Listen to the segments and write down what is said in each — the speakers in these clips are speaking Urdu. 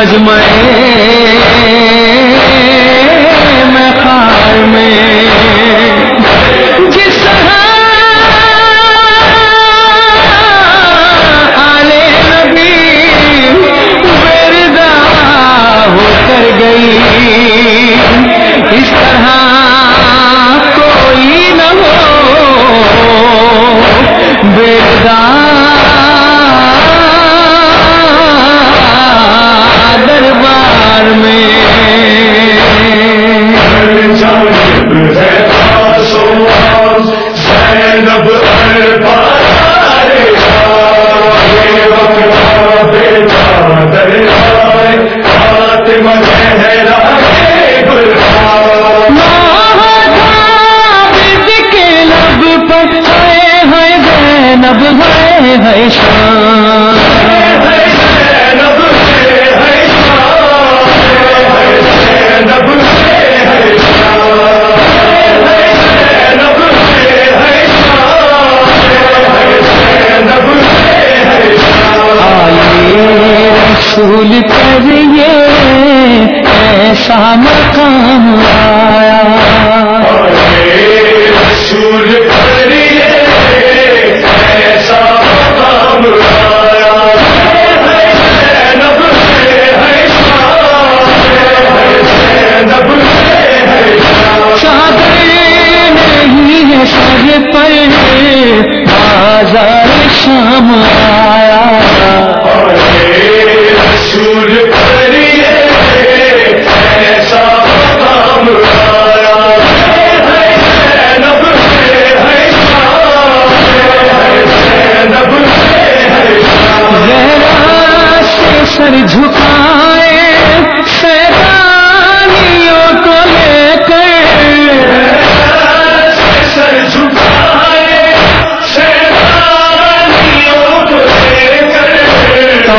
مجمع سا مقام سر جھکائے شیطانیوں کو لے کر۔ سر جھکائے شیطانیوں کو لے کر تو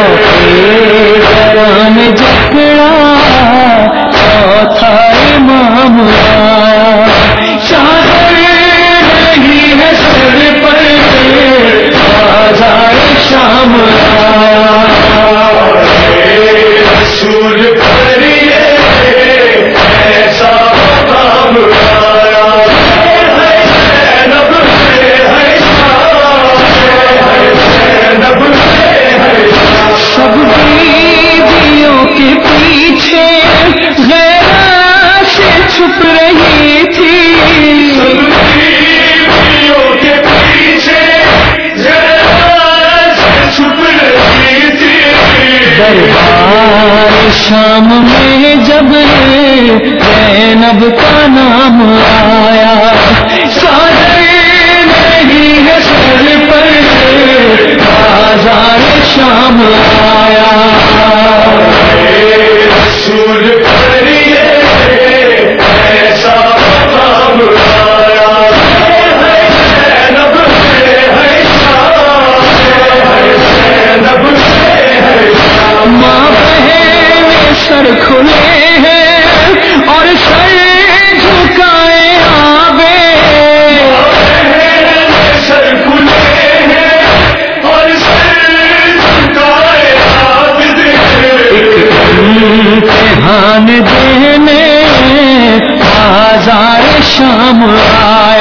شام میں جب نب کا نام آیا دھیان دینے آزار شام آیا